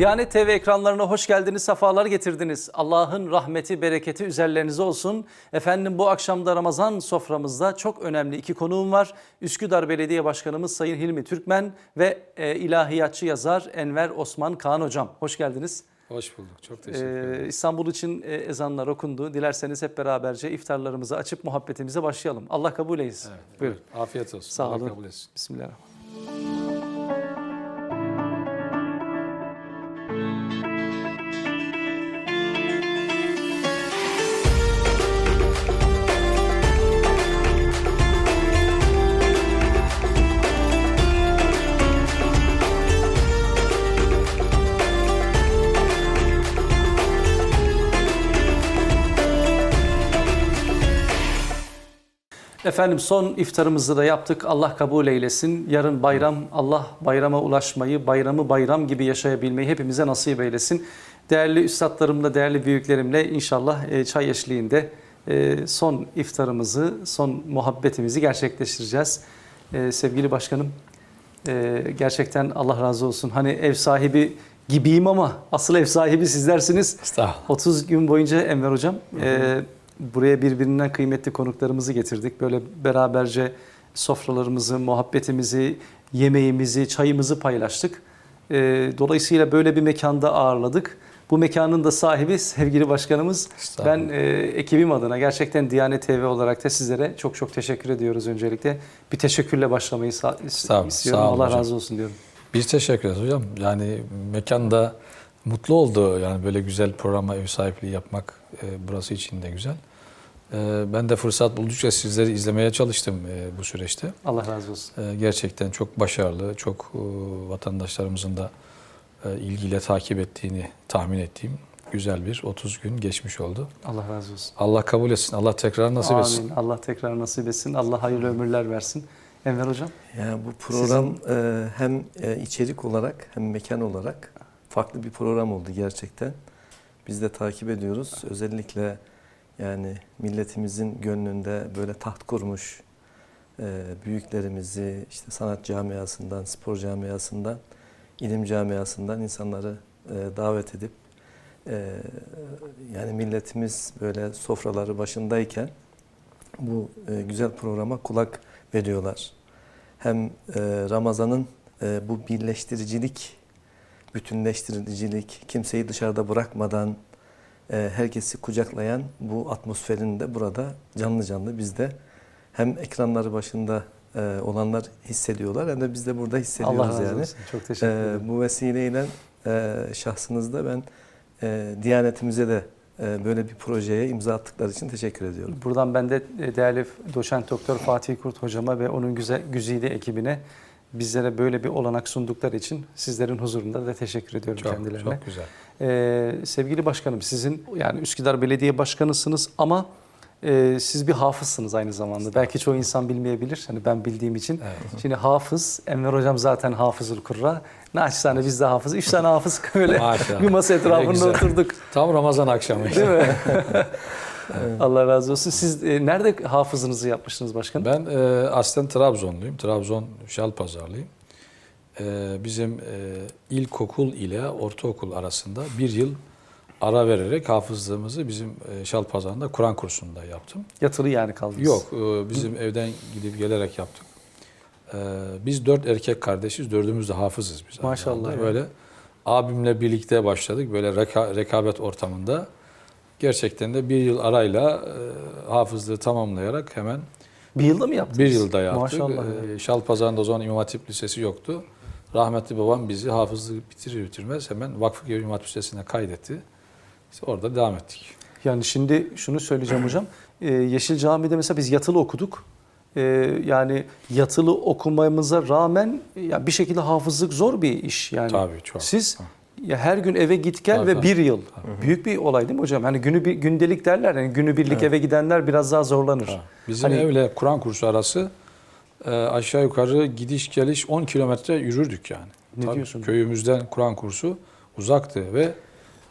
Diyanet TV ekranlarına hoş geldiniz, sefalar getirdiniz. Allah'ın rahmeti, bereketi üzerlerinize olsun. Efendim bu akşamda Ramazan soframızda çok önemli iki konuğum var. Üsküdar Belediye Başkanımız Sayın Hilmi Türkmen ve e, ilahiyatçı yazar Enver Osman Kaan Hocam. Hoş geldiniz. Hoş bulduk. Çok teşekkür Ee, ederim. İstanbul için e, ezanlar okundu. Dilerseniz hep beraberce iftarlarımızı açıp muhabbetimize başlayalım. Allah kabul eylesin. Buyurun. Afiyet olsun. Sağ Allah olun. kabul etsin. Bismillahirrahmanirrahim. Efendim son iftarımızı da yaptık. Allah kabul eylesin. Yarın bayram, Allah bayrama ulaşmayı, bayramı bayram gibi yaşayabilmeyi hepimize nasip eylesin. Değerli üstadlarımla, değerli büyüklerimle inşallah e, çay eşliğinde e, son iftarımızı, son muhabbetimizi gerçekleştireceğiz. E, Sevgili başkanım, gerçekten Allah razı olsun. Hani ev sahibi gibiyim ama asıl ev sahibi sizlersiniz. Estağfurullah. 30 gün boyunca Enver Hocam e, buraya birbirinden kıymetli konuklarımızı getirdik. Böyle beraberce sofralarımızı, muhabbetimizi, yemeğimizi, çayımızı paylaştık. E, dolayısıyla böyle bir mekanda ağırladık. Bu mekanın da sahibi sevgili başkanımız. Ben e, ekibim adına gerçekten Diyanet TV olarak da sizlere çok çok teşekkür ediyoruz öncelikle. Bir teşekkürle başlamayı sa- Estağfurullah, istiyorum. sağ Allah hocam. razı olsun diyorum. Biz teşekkür ederiz hocam. Yani mekanda mutlu oldu. Yani böyle güzel programa ev sahipliği yapmak e, burası için de güzel. E, ben de fırsat buldukça sizleri izlemeye çalıştım e, bu süreçte. Allah razı olsun. E, gerçekten çok başarılı, çok e, vatandaşlarımızın da e, ilgiyle takip ettiğini tahmin ettiğim güzel bir 30 gün geçmiş oldu. Allah razı olsun. Allah kabul etsin. Allah tekrar nasip etsin. Amin. Allah tekrar nasip etsin. Allah hayırlı ömürler versin. Enver Hocam. Yani bu program e, hem içerik olarak hem mekan olarak farklı bir program oldu gerçekten. Biz de takip ediyoruz. Özellikle yani milletimizin gönlünde böyle taht kurmuş e, büyüklerimizi işte sanat camiasından, spor camiasından, ilim camiasından insanları e, davet edip e, yani milletimiz böyle sofraları başındayken bu güzel programa kulak veriyorlar. Hem Ramazan'ın bu birleştiricilik, bütünleştiricilik, kimseyi dışarıda bırakmadan herkesi kucaklayan bu atmosferini de burada canlı canlı biz de hem ekranları başında e, olanlar hissediyorlar hem de biz de burada hissediyoruz Allah razı yani. olsun. Çok teşekkür E, ederim. bu vesileyle e, şahsınızda ben e, Diyanetimize de böyle bir projeye imza attıkları için teşekkür ediyorum. Buradan ben de değerli doçent doktor Fatih Kurt hocama ve onun güzel güzide ekibine bizlere böyle bir olanak sundukları için sizlerin huzurunda da teşekkür ediyorum Çok, kendilerine. çok güzel. Ee, sevgili başkanım sizin yani Üsküdar Belediye Başkanısınız ama e, siz bir hafızsınız aynı zamanda. Belki çoğu insan bilmeyebilir. Hani ben bildiğim için. Evet. Şimdi hafız, Enver Hocam zaten hafızül kurra. Naçizane biz de hafız. Üç tane hafız böyle bir masa etrafında oturduk. Tam Ramazan akşamı. Değil mi? Allah razı olsun. Siz e, nerede hafızınızı yapmıştınız başkanım? Ben e, aslen Trabzonluyum. Trabzon Şalpazarlıyım. E, bizim e, ilkokul ile ortaokul arasında bir yıl ara vererek hafızlığımızı bizim e, Şalpazarı'nda Kur'an kursunda yaptım. Yatılı yani kaldınız. Yok, e, bizim evden gidip gelerek yaptık. E, biz dört erkek kardeşiz, dördümüz de hafızız biz. Maşallah zamanda. ya. Böyle abimle birlikte başladık, böyle reka- rekabet ortamında. Gerçekten de bir yıl arayla e, hafızlığı tamamlayarak hemen Bir yılda mı yaptınız? bir yılda yaptık. Maşallah. Ee, Şalpazarı'nda o zaman İmam Hatip Lisesi yoktu. Rahmetli babam bizi hafızlığı bitirir bitirmez hemen Vakfıköy İmam Hatip Lisesi'ne kaydetti. İşte orada devam ettik. Yani şimdi şunu söyleyeceğim hocam. Ee, Yeşil Cami'de mesela biz yatılı okuduk. Ee, yani yatılı okumamıza rağmen ya bir şekilde hafızlık zor bir iş yani. Tabii, çok. Siz ya her gün eve git gel Tabii, ve tabii. bir yıl. Büyük bir olay değil mi hocam? Hani günü bir gündelik derler. Yani günü birlik eve gidenler biraz daha zorlanır. Ha, Bizim Hani- evle Kur'an kursu arası e, aşağı yukarı gidiş geliş 10 kilometre yürürdük yani. Ne diyorsun? Köyümüzden Kur'an kursu uzaktı ve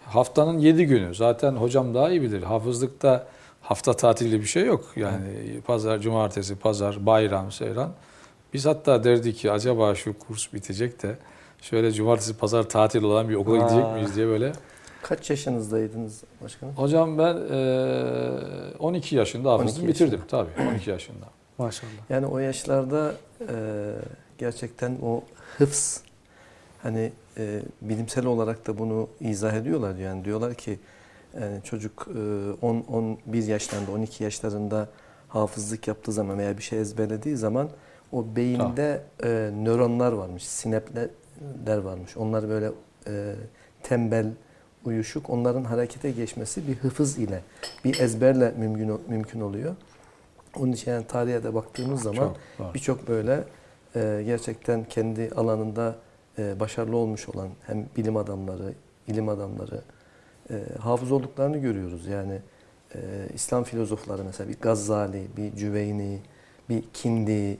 haftanın 7 günü zaten hocam daha iyi bilir. Hafızlıkta hafta tatili bir şey yok. Yani pazar, cumartesi, pazar, bayram, seyran. Biz hatta derdik ki acaba şu kurs bitecek de şöyle cumartesi pazar tatil olan bir okula Aa. gidecek miyiz diye böyle. Kaç yaşınızdaydınız başkanım? Hocam ben e, 12 yaşında 12 hafızım bitirdim tabii 12 yaşında. Maşallah. Yani o yaşlarda e, gerçekten o hıfz hani e, bilimsel olarak da bunu izah ediyorlar yani diyorlar ki yani çocuk e, 10 11 yaşlarında 12 yaşlarında hafızlık yaptığı zaman veya bir şey ezberlediği zaman o beyinde e, nöronlar varmış, sinapler varmış. Onlar böyle e, tembel, uyuşuk. Onların harekete geçmesi bir hıfız ile, bir ezberle mümkün mümkün oluyor. Onun için yani tarihe de baktığımız zaman birçok böyle e, gerçekten kendi alanında e, başarılı olmuş olan hem bilim adamları, ilim adamları e, hafız olduklarını görüyoruz. Yani e, İslam filozofları mesela bir Gazali, bir Cüveyni, bir Kindi,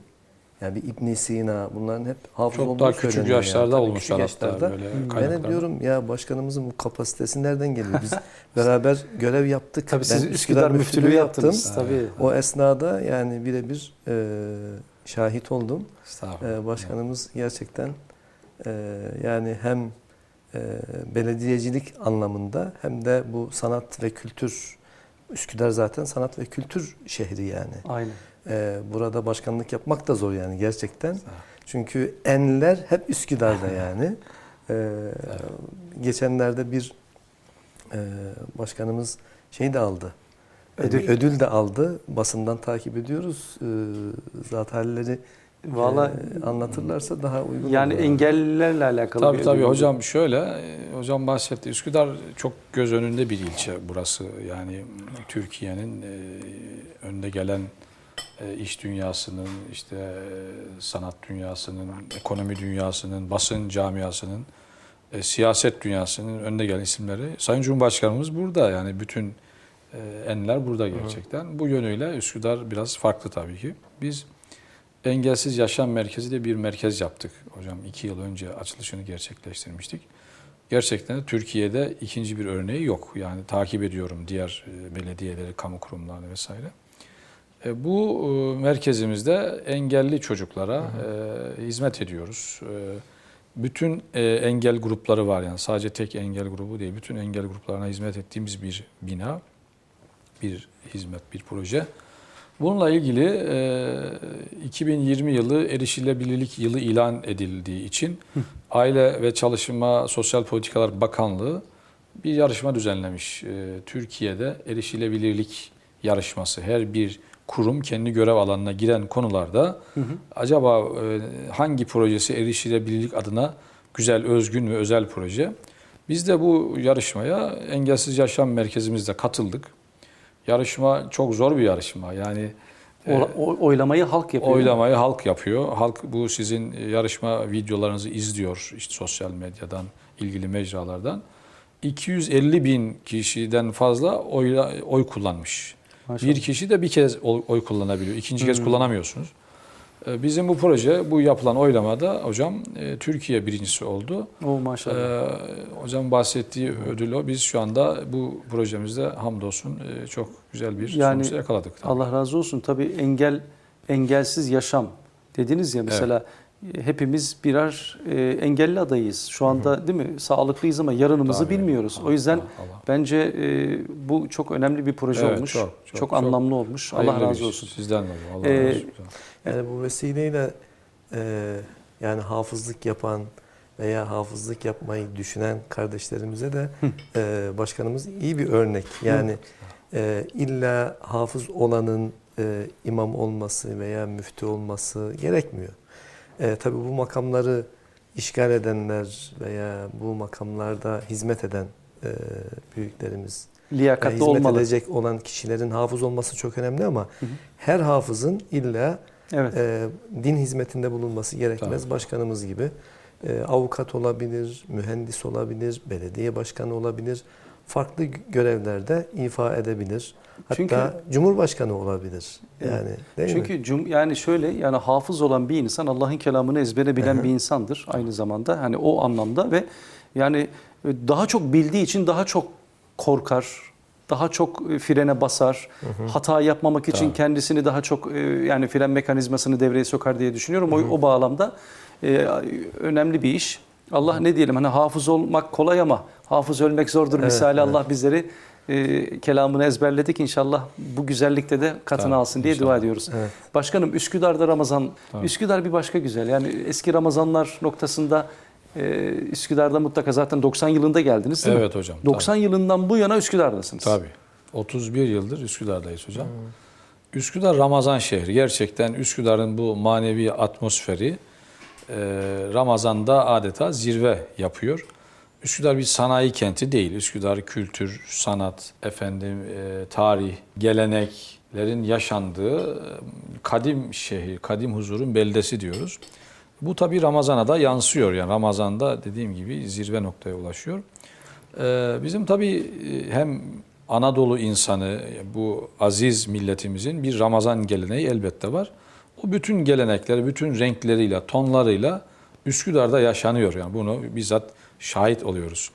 yani bir İbn Sina bunların hep hafız Çok olduğu daha küçük yani. yaşlarda Tabii olmuşlar küçük yaşlarda. böyle Ben de diyorum ya başkanımızın bu kapasitesi nereden geliyor? Biz beraber görev yaptık. Tabii siz Ben Üsküdar müftülüğü yaptınız. yaptım. Tabii. O esnada yani birebir e, şahit oldum. E, başkanımız gerçekten e, yani hem e, belediyecilik anlamında hem de bu sanat ve kültür Üsküdar zaten sanat ve kültür şehri yani. Aynen. E, burada başkanlık yapmak da zor yani gerçekten. Çünkü enler hep Üsküdar'da yani. E, Geçenlerde bir e, başkanımız şey de aldı. Ödül. Ödül. ödül de aldı. Basından takip ediyoruz. E, zat halleri Vallahi e, anlatırlarsa daha uygun yani olur. engellilerle alakalı Tabii bir tabii ödül. hocam şöyle, e, hocam bahsetti. Üsküdar çok göz önünde bir ilçe burası. Yani Türkiye'nin e, önde gelen iş dünyasının, işte e, sanat dünyasının, ekonomi dünyasının, basın camiasının, e, siyaset dünyasının önde gelen isimleri. Sayın Cumhurbaşkanımız burada yani bütün e, enler burada gerçekten. Bu yönüyle Üsküdar biraz farklı tabii ki. Biz Engelsiz Yaşam Merkezi de bir merkez yaptık. Hocam iki yıl önce açılışını gerçekleştirmiştik. Gerçekten de Türkiye'de ikinci bir örneği yok. Yani takip ediyorum diğer e, belediyeleri, kamu kurumlarını vesaire. E, Bu e, merkezimizde engelli çocuklara e, hizmet ediyoruz. Bütün engel grupları var yani sadece tek engel grubu değil. Bütün engel gruplarına hizmet ettiğimiz bir bina, bir hizmet, bir proje. Bununla ilgili e, 2020 yılı erişilebilirlik yılı ilan edildiği için Aile ve Çalışma Sosyal Politikalar Bakanlığı bir yarışma düzenlemiş. Türkiye'de erişilebilirlik yarışması. Her bir kurum kendi görev alanına giren konularda acaba e, hangi projesi erişilebilirlik adına güzel, özgün ve özel proje. Biz de bu yarışmaya Engelsiz Yaşam Merkezimizde katıldık. Yarışma çok zor bir yarışma. Yani e, O- o- oylamayı halk yapıyor. oylamayı halk yapıyor. Halk bu sizin yarışma videolarınızı izliyor işte sosyal medyadan, ilgili mecralardan. 250 bin kişiden fazla oyla, oy kullanmış. Maşallah. Bir kişi de bir kez oy kullanabiliyor. İkinci kez kullanamıyorsunuz. Ee, Bizim bu proje, bu yapılan oylamada hocam e, Türkiye birincisi oldu. O maşallah. Ee, hocam bahsettiği ödül o. Biz şu anda bu projemizde hamdolsun e, çok güzel bir Yani sonuç yakaladık. tabii. Allah razı olsun. Tabii engel engelsiz yaşam dediniz ya mesela e, hepimiz birer e, engelli adayız. Şu anda değil mi? Sağlıklıyız ama yarınımızı Tabii. bilmiyoruz. Allah, o yüzden Allah, Allah. bence e, bu çok önemli bir proje Evet, olmuş. çok, Çok, çok, anlamlı olmuş. Allah razı iş. olsun. Sizden de Allah Ee, razı olsun. Yani bu vesileyle e, yani hafızlık yapan veya hafızlık yapmayı düşünen kardeşlerimize de e, başkanımız iyi bir örnek. Yani e, illa hafız olanın e, imam olması veya müftü olması gerekmiyor. E, tabii bu makamları işgal edenler veya bu makamlarda hizmet eden e, büyüklerimiz Liyakatli hizmet olmalı. edecek olan kişilerin hafız olması çok önemli ama her hafızın illa Evet. e, din hizmetinde bulunması gerekmez. Tabii. Başkanımız gibi e, avukat olabilir, mühendis olabilir, belediye başkanı olabilir. Farklı görevlerde ifa edebilir. Hatta Çünkü- cumhurbaşkanı olabilir. Yani değil mi? Çünkü cum, yani şöyle yani hafız olan bir insan Allah'ın kelamını ezbere bilen Hı hı. bir insandır aynı zamanda. Hani o anlamda ve yani daha çok bildiği için daha çok korkar. Daha çok e, frene basar. Hata yapmamak için Tabii. kendisini daha çok e, yani fren mekanizmasını devreye sokar diye düşünüyorum. O, o bağlamda e, önemli bir iş. Allah ne diyelim hani hafız olmak kolay ama hafız ölmek zordur Evet, misali evet. Allah bizleri e, kelamını ezberledik. İnşallah bu güzellikte de katını Tabii, alsın diye dua inşallah. ediyoruz. Evet. Başkanım Üsküdar'da Ramazan. Tabii. Üsküdar bir başka güzel. Yani eski Ramazanlar noktasında e, Üsküdar'da mutlaka zaten 90 yılında geldiniz değil mi? Evet hocam. 90 yılından bu yana Üsküdar'dasınız. Tabii. 31 yıldır Üsküdar'dayız hocam. Üsküdar Ramazan şehri. Gerçekten Üsküdar'ın bu manevi atmosferi e, Ramazan'da adeta zirve yapıyor. Üsküdar bir sanayi kenti değil. Üsküdar kültür, sanat, efendim e, tarih, geleneklerin yaşandığı e, kadim şehir, kadim huzurun beldesi diyoruz. Bu tabii Ramazan'a da yansıyor. Yani Ramazan'da dediğim gibi zirve noktaya ulaşıyor. Ee, bizim tabii e, hem Anadolu insanı, bu aziz milletimizin bir Ramazan geleneği elbette var. O bütün gelenekleri, bütün renkleriyle, tonlarıyla Üsküdar'da yaşanıyor. Yani bunu bizzat şahit oluyoruz.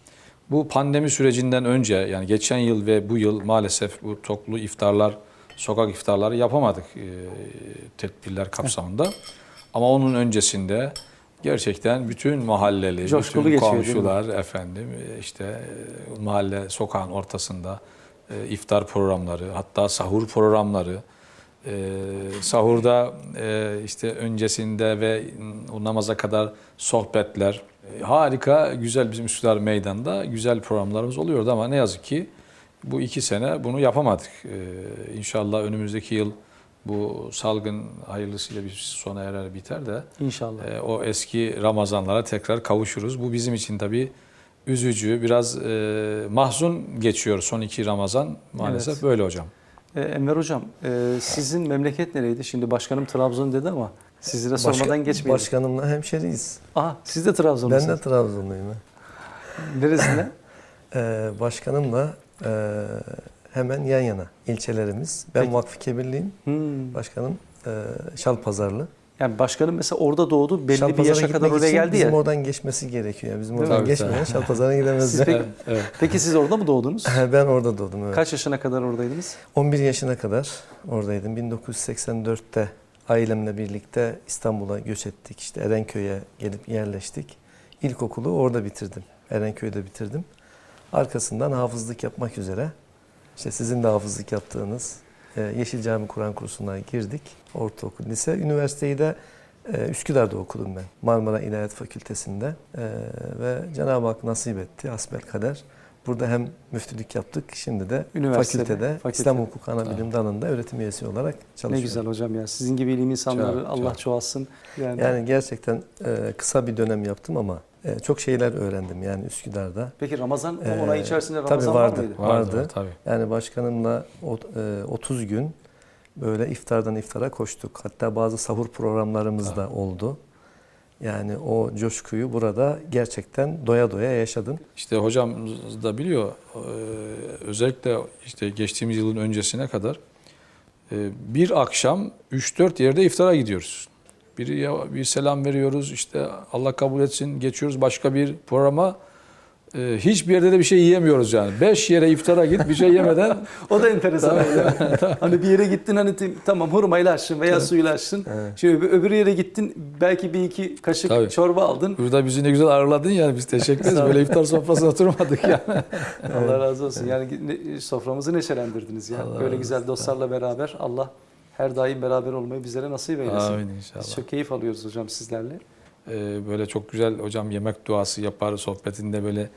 Bu pandemi sürecinden önce yani geçen yıl ve bu yıl maalesef bu toplu iftarlar, sokak iftarları yapamadık e, tedbirler kapsamında. Ama onun öncesinde gerçekten bütün mahalleli, Coşkulu bütün geçiyor, komşular efendim e, işte e, mahalle sokağın ortasında e, iftar programları, hatta sahur programları, e, sahurda e, işte öncesinde ve o namaza kadar sohbetler, harika güzel bizim Üsküdar Meydan'da güzel programlarımız oluyordu ama ne yazık ki bu iki sene bunu yapamadık. E, İnşallah önümüzdeki yıl bu salgın hayırlısıyla bir sona erer biter de İnşallah. e, o eski Ramazanlara tekrar kavuşuruz. Bu bizim için tabii üzücü, biraz e, mahzun geçiyor son iki Ramazan. Maalesef Evet. böyle hocam. Ee, Enver Hocam, e, sizin memleket nereydi? Şimdi başkanım Trabzon dedi ama sizlere sormadan Başka- geçmeyelim. Başkanımla hemşeriyiz. Aha, siz de Trabzonlusunuz. Ben de Trabzonluyum. ha. Neresinden? Ee, başkanımla e, hemen yan yana ilçelerimiz. Ben Peki. Vakfı Kebirliyim. Hmm. Başkanım e, Şalpazarlı. Yani başkanım mesela orada doğdu, belli bir Şalpazar'a yaşa kadar oraya geldi bizim ya. oradan geçmesi gerekiyor. Yani bizim oradan geçmeyen. Şalpazar'a gidemez. Siz peki, Evet. peki siz orada mı doğdunuz? ben orada doğdum. Evet. Kaç yaşına kadar oradaydınız? 11 yaşına kadar oradaydım. 1984'te ailemle birlikte İstanbul'a göç ettik. İşte Erenköy'e gelip yerleştik. İlkokulu orada bitirdim. Erenköy'de bitirdim. Arkasından hafızlık yapmak üzere işte sizin de hafızlık yaptığınız e, Yeşil Cami Kur'an kursuna girdik. Ortaokul, lise. Üniversiteyi de e, Üsküdar'da okudum ben. Marmara İlahiyat Fakültesi'nde. E, ve Cenab-ı Hak nasip etti. Asbel kader. Burada hem müftülük yaptık. Şimdi de Üniversitede, fakültede, fakülte. İslam Hukuk Ana Bilim dalında öğretim üyesi olarak Ne çalışıyorum. güzel hocam ya. Sizin gibi ilim insanları Çok, Allah çok. çoğalsın. Yani, Yani gerçekten e, kısa bir dönem yaptım ama e, çok şeyler öğrendim yani Üsküdar'da. Peki Ramazan Ee, o onay içerisinde tabii Ramazan var vardı. mıydı? Vardı. Vardı. Tabii. Yani başkanımla o- e, 30 gün böyle iftardan iftara koştuk. Hatta bazı sahur programlarımız da oldu. Yani o coşkuyu burada gerçekten doya doya yaşadım. İşte hocam da biliyor e, özellikle işte geçtiğimiz yılın öncesine kadar e, bir akşam 3-4 yerde iftara gidiyoruz. Biri bir selam veriyoruz işte Allah kabul etsin geçiyoruz başka bir programa. E, Hiçbir yerde de bir şey yiyemiyoruz yani. 5 yere iftara git bir şey yemeden O da enteresan. hani bir yere gittin hani tamam hurmayla açtın veya suyla açtın. Evet. Şimdi öbür, yere gittin belki bir iki kaşık Tabii. çorba aldın. burada bizi ne güzel ağırladın yani biz teşekkür ederiz. Böyle iftar sofrasına oturmadık yani. Allah razı olsun. Yani ne- soframızı neşelendirdiniz ya. Allah Böyle güzel dostlarla beraber Allah her daim beraber olmayı bizlere nasip eylesin. Amin Biz inşallah. çok keyif alıyoruz hocam sizlerle. Ee, böyle çok güzel hocam yemek duası yapar sohbetinde böyle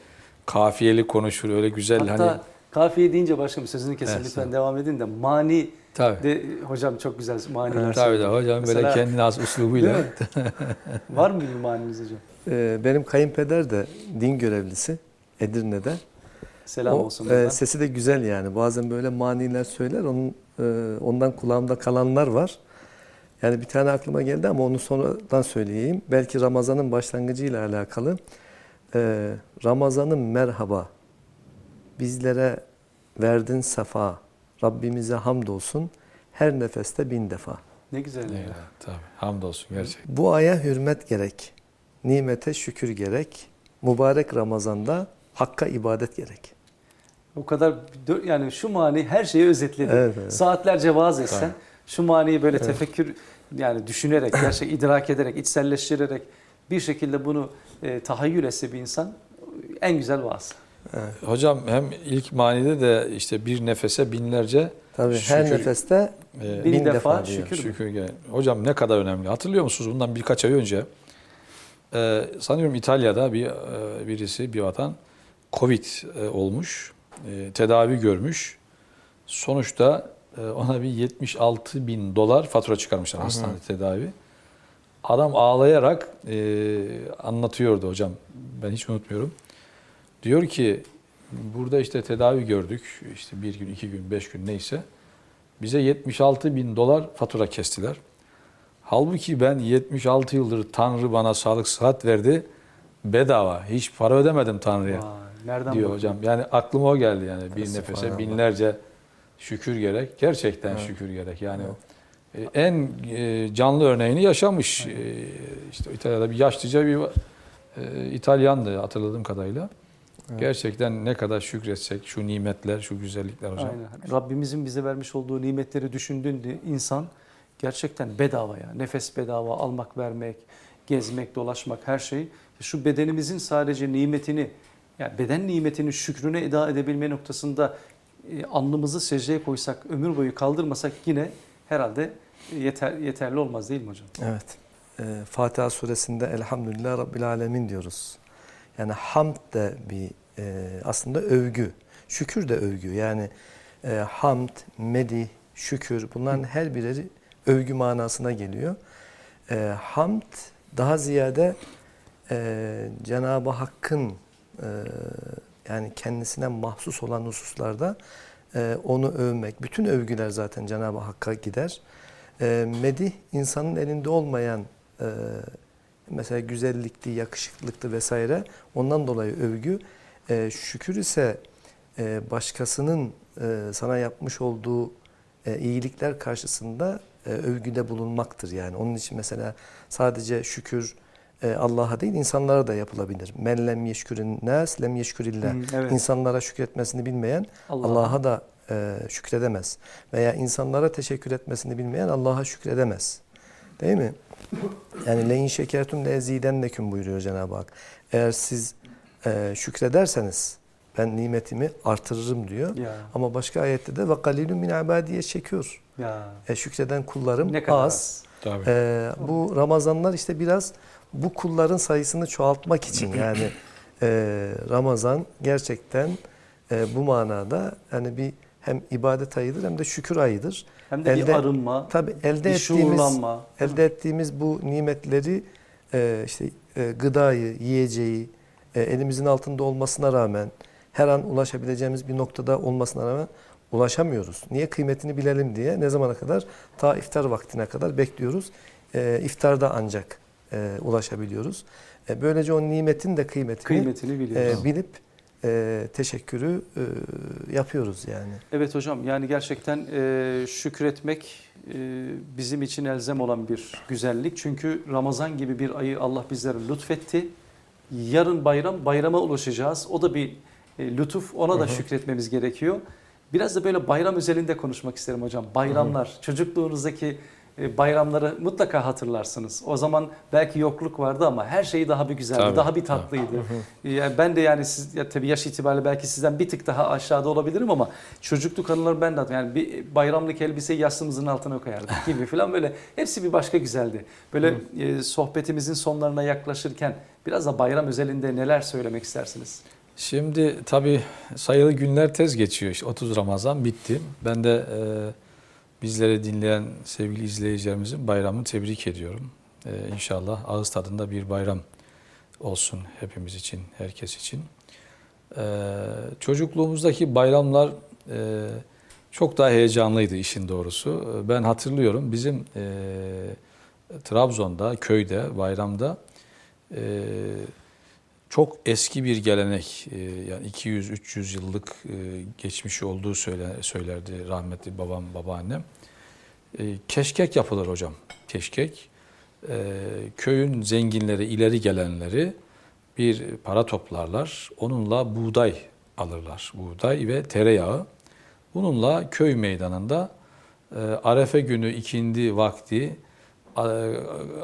kafiyeli konuşur öyle güzel Hatta hani kafiye deyince başkanım sözünü kesin Evet, lütfen devam edin de mani tabii. de hocam çok güzel maniler Tabii de hocam böyle Mesela- kendine has uslubuyla. Var mı bir maniniz hocam? E, benim kayınpeder de din görevlisi Edirne'de. Selam O, olsun. e, buradan. sesi de güzel yani. Bazen böyle maniler söyler. Onun e, ondan kulağımda kalanlar var. Yani bir tane aklıma geldi ama onu sonradan söyleyeyim. Belki Ramazan'ın başlangıcıyla alakalı. E, Ramazan'ın merhaba. Bizlere verdin sefa. Rabbimize hamdolsun. Her nefeste bin defa. Ne güzel. ya. Tabii. Hamdolsun gerçekten. Bu aya hürmet gerek. Nimete şükür gerek. Mübarek Ramazan'da hakka ibadet gerek. O kadar yani şu mani her şeyi özetledi. Evet, evet. Saatlerce vaaz etsen Tabii. Şu maniyi böyle tefekkür yani düşünerek, gerçek idrak ederek, içselleştirerek bir şekilde bunu e, tahayyül etse bir insan en güzel vaaz. Hocam hem ilk manide de işte bir nefese binlerce Tabii her Şükür- nefeste e, Bin bin, defa defa, diyor. şükür. Şükür gel- Hocam ne kadar önemli. Hatırlıyor musunuz bundan birkaç ay önce e, sanıyorum İtalya'da bir e, birisi bir vatan Covid e, olmuş. E, tedavi görmüş. Sonuçta ona bir 76 bin dolar fatura çıkarmışlar hastanede tedavi. Adam ağlayarak e, anlatıyordu hocam. Ben hiç unutmuyorum. Diyor ki burada işte tedavi gördük. işte bir gün, iki gün, beş gün neyse. Bize 76 bin dolar fatura kestiler. Halbuki ben 76 yıldır Tanrı bana sağlık sıhhat verdi. Bedava. Hiç para ödemedim Tanrı'ya Vay, nereden diyor buldun? hocam. Yani aklıma o geldi yani. Bir nefese Subhanallah. binlerce şükür gerek. Gerçekten şükür gerek. Yani e, en e, canlı örneğini yaşamış. E, işte İtalya'da bir yaşlıca bir e, İtalyandı hatırladığım kadarıyla. Gerçekten ne kadar şükretsek şu nimetler, şu güzellikler hocam. Aynen. Rabbimizin bize vermiş olduğu nimetleri düşündüğünde insan gerçekten bedava ya. Nefes bedava, almak, vermek, gezmek, dolaşmak her şey. Şu bedenimizin sadece nimetini, yani beden nimetinin şükrünü eda edebilme noktasında e, alnımızı secdeye koysak, ömür boyu kaldırmasak yine herhalde yeter, yeterli olmaz değil mi hocam? Evet. Ee, Fatiha suresinde Elhamdülillah Rabbil Alemin diyoruz. Yani hamd de bir e, aslında övgü. Şükür de övgü. Yani e, hamd, medih, şükür bunların her birleri övgü manasına geliyor. E, hamd daha ziyade e, Cenab-ı Hakk'ın e, yani kendisine mahsus olan hususlarda e, onu övmek. Bütün övgüler zaten Cenab-ı Hakk'a gider. E, medih insanın elinde olmayan e, mesela güzellikti, yakışıklıktı vesaire ondan dolayı övgü. E, şükür ise e, başkasının e, sana yapmış olduğu e, iyilikler karşısında e, övgüde bulunmaktır. Yani onun için mesela sadece şükür e, Allah'a değil insanlara da yapılabilir. Men lem yeşkürün nas lem yeşkürillah. Evet. İnsanlara şükretmesini bilmeyen Allah. Allah'a da e, şükredemez. Veya insanlara teşekkür etmesini bilmeyen Allah'a şükredemez. Değil mi? Yani leyin şekertum le ezidenneküm buyuruyor Cenab-ı Hak. Eğer siz e, şükrederseniz ben nimetimi artırırım diyor. Ya, Ama başka ayette de ve galilun min ibadiye çekiyor. ya. E, şükreden kullarım Ne kadar az. az. Tabii. E, bu Ramazanlar işte biraz bu kulların sayısını çoğaltmak için yani e, Ramazan gerçekten e, bu manada yani bir hem ibadet ayıdır hem de şükür ayıdır. Hem de bir Elde- arınma, Tabi elde bir ettiğimiz elde ettiğimiz bu nimetleri e, işte e, gıdayı, yiyeceği e, elimizin altında olmasına rağmen her an ulaşabileceğimiz bir noktada olmasına rağmen ulaşamıyoruz. Niye kıymetini bilelim diye ne zamana kadar ta iftar vaktine kadar bekliyoruz. E, iftarda ancak e, ulaşabiliyoruz. E, böylece o nimetin de kıymetini, Kıymetini biliyoruz. e, bilip e, teşekkürü e, yapıyoruz yani. Evet hocam yani gerçekten e, şükretmek e, bizim için elzem olan bir güzellik. Çünkü Ramazan gibi bir ayı Allah bizlere lütfetti. Yarın bayram, bayrama ulaşacağız. O da bir e, lütuf, ona da şükretmemiz gerekiyor. Biraz da böyle bayram özelinde konuşmak isterim hocam. Bayramlar, çocukluğunuzdaki e, bayramları mutlaka hatırlarsınız. O zaman belki yokluk vardı ama her şey daha bir güzeldi, Tabii, daha bir tatlıydı. Yani ben de yani siz ya tabii yaş itibariyle belki sizden bir tık daha aşağıda olabilirim ama çocukluk anıları ben de hatırlıyorum. Yani bir bayramlık elbiseyi yastığımızın altına koyardık gibi falan böyle hepsi bir başka güzeldi. Böyle e, sohbetimizin sonlarına yaklaşırken biraz da bayram özelinde neler söylemek istersiniz? Şimdi tabii sayılı günler tez geçiyor. İşte 30 Ramazan bitti. Ben de e, bizleri dinleyen sevgili izleyicilerimizin bayramını tebrik ediyorum. E, inşallah ağız tadında bir bayram olsun hepimiz için, herkes için. E, çocukluğumuzdaki bayramlar e, çok daha heyecanlıydı işin doğrusu. E, Ben hatırlıyorum bizim e, Trabzon'da, köyde, bayramda e, çok eski bir gelenek e, yani 200-300 yıllık e, geçmişi olduğu söyle, söylerdi rahmetli babam babaannem. E, Keşkek yapılır hocam. Keşkek. Köyün zenginleri, ileri gelenleri bir para toplarlar. Onunla buğday alırlar. Buğday ve tereyağı. Bununla köy meydanında Arefe günü ikindi vakti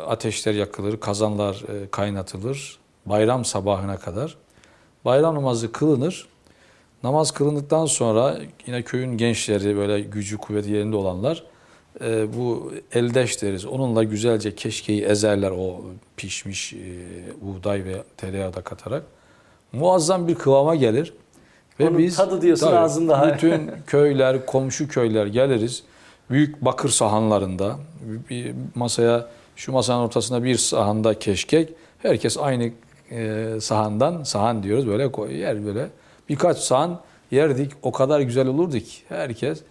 ateşler yakılır, kazanlar kaynatılır. Bayram sabahına kadar. Bayram namazı kılınır. Namaz kılındıktan sonra yine köyün gençleri böyle gücü kuvveti yerinde olanlar e, bu eldeş deriz. Onunla güzelce keşkeyi ezerler o pişmiş e, buğday ve tereyağı da katarak. Muazzam bir kıvama gelir. Onun tadı diyorsun tabii, ağzında. Bütün köyler, komşu köyler geliriz. Büyük bakır sahanlarında bir masaya şu masanın ortasında bir sahanda keşkek. Herkes aynı e, sahandan, sahan diyoruz böyle koy, yer böyle. Birkaç sahan yerdik. O kadar güzel olurdu ki herkes.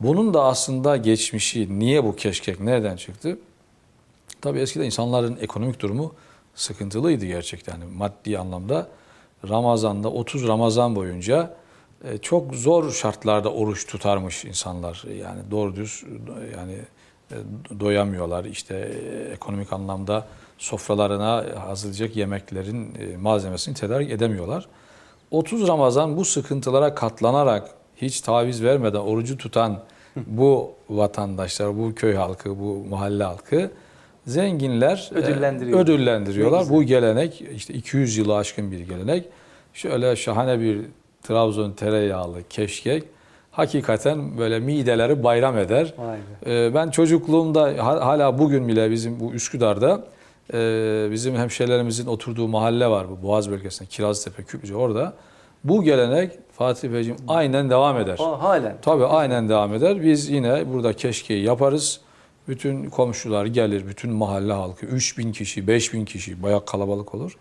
Bunun da aslında geçmişi, niye bu keşkek, nereden çıktı? Tabii eskiden insanların ekonomik durumu sıkıntılıydı gerçekten. Yani maddi anlamda Ramazan'da 30 Ramazan boyunca e, çok zor şartlarda oruç tutarmış insanlar. Yani doğru düz yani doyamıyorlar. İşte e, ekonomik anlamda sofralarına hazırlayacak yemeklerin e, malzemesini tedarik edemiyorlar. 30 Ramazan bu sıkıntılara katlanarak hiç taviz vermeden orucu tutan bu vatandaşlar, bu köy halkı, bu mahalle halkı zenginler e, Ödüllendiriyor. ödüllendiriyorlar. Bu gelenek işte 200 yılı aşkın bir gelenek. Şöyle şahane bir Trabzon tereyağlı keşkek hakikaten böyle mideleri bayram eder. Ee, Ben çocukluğumda ha- hala bugün bile bizim bu Üsküdar'da e, bizim hemşehrilerimizin oturduğu mahalle var bu Boğaz bölgesinde Kiraztepe, Küplüce orada. Bu gelenek Fatih Beyciğim aynen devam eder. Aa, halen. Tabii aynen devam eder. Biz yine burada keşkeyi yaparız. Bütün komşular gelir, bütün mahalle halkı 3000 kişi, 5000 kişi bayağı kalabalık olur.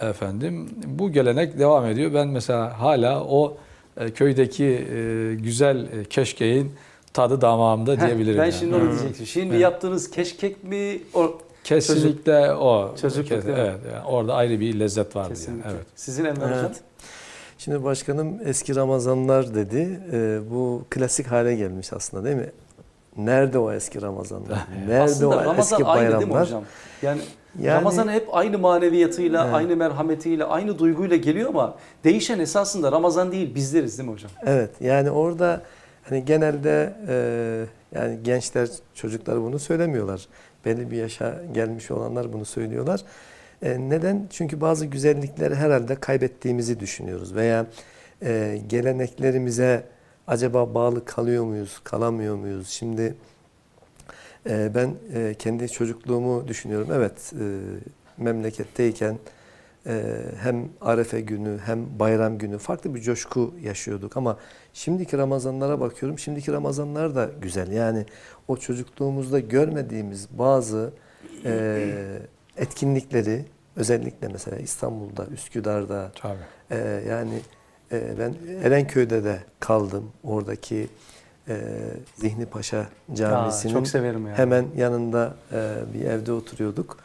Efendim bu gelenek devam ediyor. Ben mesela hala o e, köydeki e, güzel e, keşkeğin tadı damağımda Heh, diyebilirim. Ben yani. şimdi onu diyecektim. Şimdi yaptığınız keşkek mi? O, Kesinlikle o. Çocukluk Kes- evet, yani orada ayrı bir lezzet vardı. Yani. Kesinlikle. Evet. Sizin Enver Hocam? Evet. Şimdi başkanım eski Ramazanlar dedi. Ee, bu klasik hale gelmiş aslında değil mi? Nerede o eski Ramazanlar? Nerede Aslında o Ramazan eski aynı değil mi bayramlar? hocam? Yani, Yani- Ramazan hep aynı maneviyatıyla, Evet. aynı merhametiyle, aynı duyguyla geliyor ama değişen esasında Ramazan değil bizleriz değil mi hocam? Evet yani orada hani genelde e, yani gençler çocuklar bunu söylemiyorlar. Belli bir yaşa gelmiş olanlar bunu söylüyorlar. E, neden? Çünkü bazı güzellikleri herhalde kaybettiğimizi düşünüyoruz veya e, geleneklerimize acaba bağlı kalıyor muyuz, kalamıyor muyuz? Şimdi e, ben e, kendi çocukluğumu düşünüyorum. Evet e, memleketteyken e, hem Arefe günü hem bayram günü farklı bir coşku yaşıyorduk ama şimdiki Ramazanlara bakıyorum. Şimdiki Ramazanlar da güzel. Yani o çocukluğumuzda görmediğimiz bazı e, etkinlikleri özellikle mesela İstanbul'da, Üsküdar'da Tabii. e, yani e, ben Erenköy'de de kaldım. Oradaki e, Zihni Paşa Aa, Camisi'nin çok severim yani. Hemen yanında e, bir evde oturuyorduk.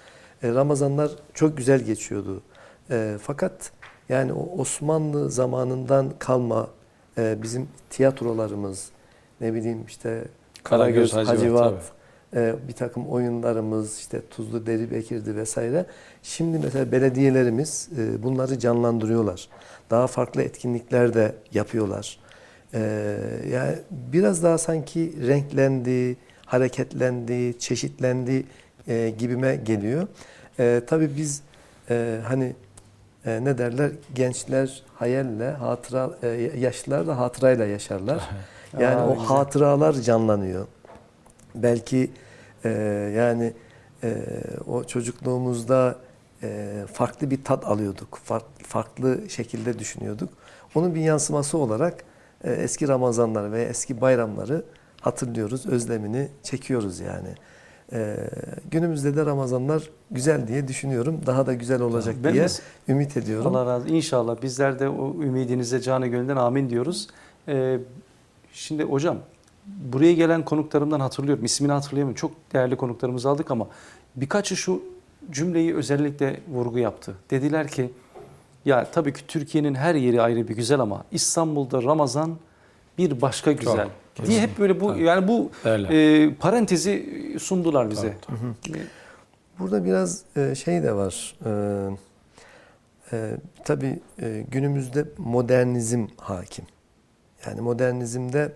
E, Ramazanlar çok güzel geçiyordu. E, fakat yani o Osmanlı zamanından kalma e, bizim tiyatrolarımız, ne bileyim işte Karagöz, Karagöz, Hacivat, Hacivat, e, bir takım oyunlarımız, işte Tuzlu Deri Bekir'di vesaire. Şimdi mesela belediyelerimiz e, bunları canlandırıyorlar. Daha farklı etkinlikler de yapıyorlar. E, yani biraz daha sanki renklendi, hareketlendi, çeşitlendi e, gibime geliyor. E, tabii biz e, hani e, ne derler gençler hayalle, hatıra e, yaşlılar da hatırayla yaşarlar. Yani Aa, o güzel. hatıralar canlanıyor. Belki e, yani e, o çocukluğumuzda e, farklı bir tat alıyorduk. Farklı, farklı şekilde düşünüyorduk. Onun bir yansıması olarak eski Ramazanları ve eski bayramları hatırlıyoruz. Özlemini çekiyoruz yani. E, günümüzde de Ramazanlar güzel diye düşünüyorum. Daha da güzel olacak Ben diye ümit ediyorum. Allah razı İnşallah bizler de o ümidinize canı gönülden amin diyoruz. Ee, şimdi hocam buraya gelen konuklarımdan hatırlıyorum. ismini hatırlayamıyorum. Çok değerli konuklarımızı aldık ama birkaçı şu cümleyi özellikle vurgu yaptı. Dediler ki ya tabii ki Türkiye'nin her yeri ayrı bir güzel ama İstanbul'da Ramazan bir başka güzel. Çok, diye hep böyle bu Tabii. yani bu Derler. e, parantezi sundular bize. Tabii, Burada biraz e, şey de var. E, e, tabii e, günümüzde modernizm hakim. Yani modernizmde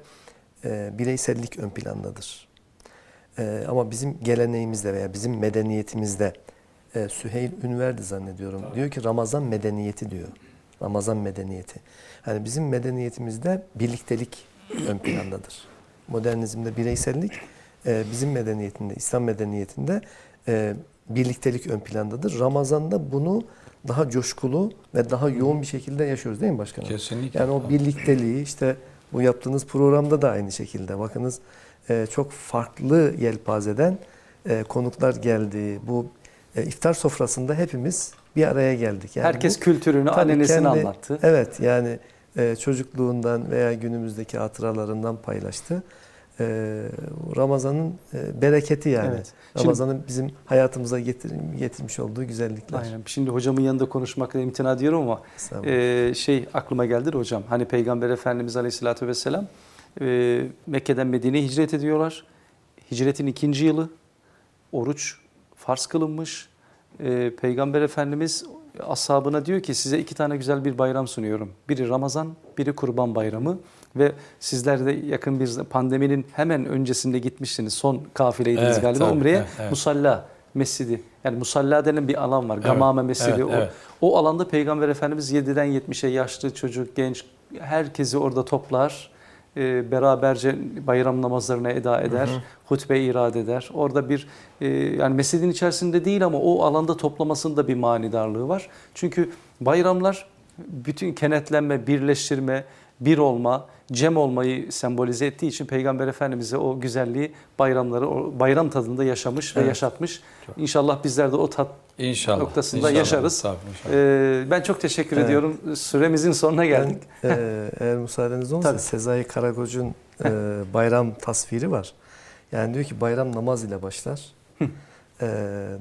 e, bireysellik ön plandadır. E, ama bizim geleneğimizde veya bizim medeniyetimizde e, Süheyl Ünverdi zannediyorum. Diyor ki Ramazan medeniyeti diyor. Ramazan medeniyeti. Hani bizim medeniyetimizde birliktelik ön plandadır. Modernizmde bireysellik, e, bizim medeniyetinde, İslam medeniyetinde e, birliktelik ön plandadır. Ramazan'da bunu daha coşkulu ve daha yoğun bir şekilde yaşıyoruz değil mi başkanım? Kesinlikle. Yani o birlikteliği işte bu yaptığınız programda da aynı şekilde. Bakınız çok farklı yelpazeden konuklar geldi. Bu e, iftar sofrasında hepimiz bir araya geldik. Yani Herkes bu- kültürünü, annenesini kendi- anlattı. Evet yani e, çocukluğundan veya günümüzdeki hatıralarından paylaştı. E, Ramazan'ın e, bereketi yani. Evet. Ramazan'ın bizim hayatımıza getir, getirmiş olduğu güzellikler. Aynen. Şimdi hocamın yanında konuşmakla imtina ediyorum ama e, şey aklıma geldi hocam. Hani Peygamber Efendimiz Aleyhisselatü Vesselam e, Mekke'den Medine'ye hicret ediyorlar. Hicretin ikinci yılı. Oruç farz kılınmış. E, Peygamber Efendimiz ashabına diyor ki size iki tane güzel bir bayram sunuyorum. Biri Ramazan, biri Kurban Bayramı. Ve sizler de yakın bir pandeminin hemen öncesinde gitmiştiniz. Son kafileydiniz Evet, galiba tabii, Umre'ye. evet, evet. Musalla Mescidi. Yani musalla denen bir alan var. Evet, Gamame Mescidi. evet, o, evet. o alanda Peygamber Efendimiz 7'den 70'e yaşlı, çocuk, genç herkesi orada toplar. Ee, beraberce bayram namazlarını eda eder. Hutbe irad eder. Orada bir e, yani mescidin içerisinde değil ama o alanda toplamasında bir manidarlığı var. Çünkü bayramlar bütün kenetlenme, birleştirme, bir olma, cem olmayı sembolize ettiği için Peygamber Efendimiz'e o güzelliği bayramları o bayram tadında yaşamış ve Evet. yaşatmış. İnşallah bizler de o tat İnşallah. noktasında İnşallah. yaşarız. Tabii, inşallah. Ee, ben çok teşekkür Evet. ediyorum. Süremizin sonuna geldik. Ben, e, eğer müsaadeniz olursa Tabii. Sezai Karakoç'un e, bayram tasviri var. Yani diyor ki bayram namaz ile başlar. E,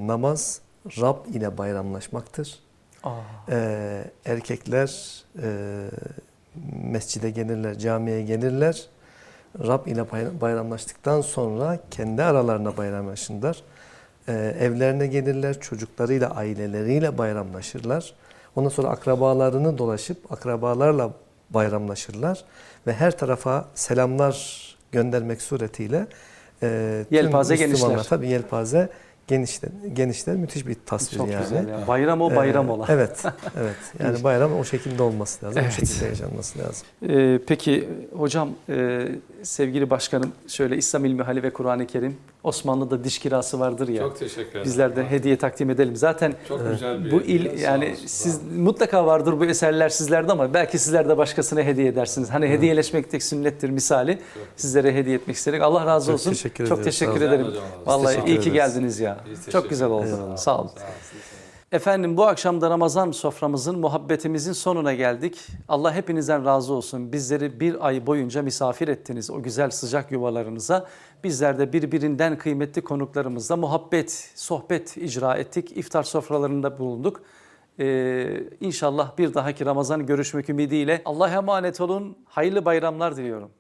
namaz Rab ile bayramlaşmaktır. Aa, E, erkekler e, mescide gelirler, camiye gelirler. Rab ile bay- bayramlaştıktan sonra kendi aralarına bayramlaşırlar. E, evlerine gelirler, çocuklarıyla, aileleriyle bayramlaşırlar. Ondan sonra akrabalarını dolaşıp akrabalarla bayramlaşırlar ve her tarafa selamlar göndermek suretiyle e, tüm Yelpaze Müslümanlar- genişler. Tabii yelpaze genişler. Genişler müthiş bir tasvir çok yani. güzel. Ya. Bayram o bayram Ee, ola. Evet, evet. Yani bayram o şekilde olması lazım, Evet. o şekilde yaşanması lazım. Ee, peki hocam e, sevgili başkanım şöyle İslam İlmi Hali ve Kur'an-ı Kerim Osmanlı'da diş kirası vardır ya. Çok teşekkür ederim. Bizler de hediye takdim edelim. Zaten Çok güzel bir bu il yani olsun, siz mutlaka vardır bu eserler sizlerde ama belki sizler de başkasına hediye edersiniz. Hani hediyeleşmek tek sünnettir misali. Sizlere hediye etmek istedik. Allah razı Çok olsun. teşekkür Çok teşekkür Sağ olun. ederim. Hocam, Vallahi teşekkür iyi ki geldiniz ya. Çok güzel oldu. Eyvallah. Sağ olun. Sağ olun. Efendim bu akşam da Ramazan soframızın, muhabbetimizin sonuna geldik. Allah hepinizden razı olsun. Bizleri bir ay boyunca misafir ettiniz o güzel sıcak yuvalarınıza. Bizler de birbirinden kıymetli konuklarımızla muhabbet, sohbet icra ettik. İftar sofralarında bulunduk. Ee, inşallah bir dahaki Ramazan görüşmek ümidiyle. Allah'a emanet olun. Hayırlı bayramlar diliyorum.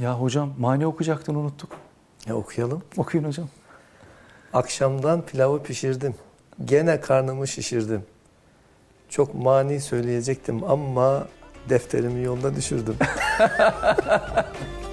Ya hocam mani okuyacaktın unuttuk. Ya okuyalım. Okuyun hocam. Akşamdan pilavı pişirdim. Gene karnımı şişirdim. Çok mani söyleyecektim ama defterimi yolda düşürdüm.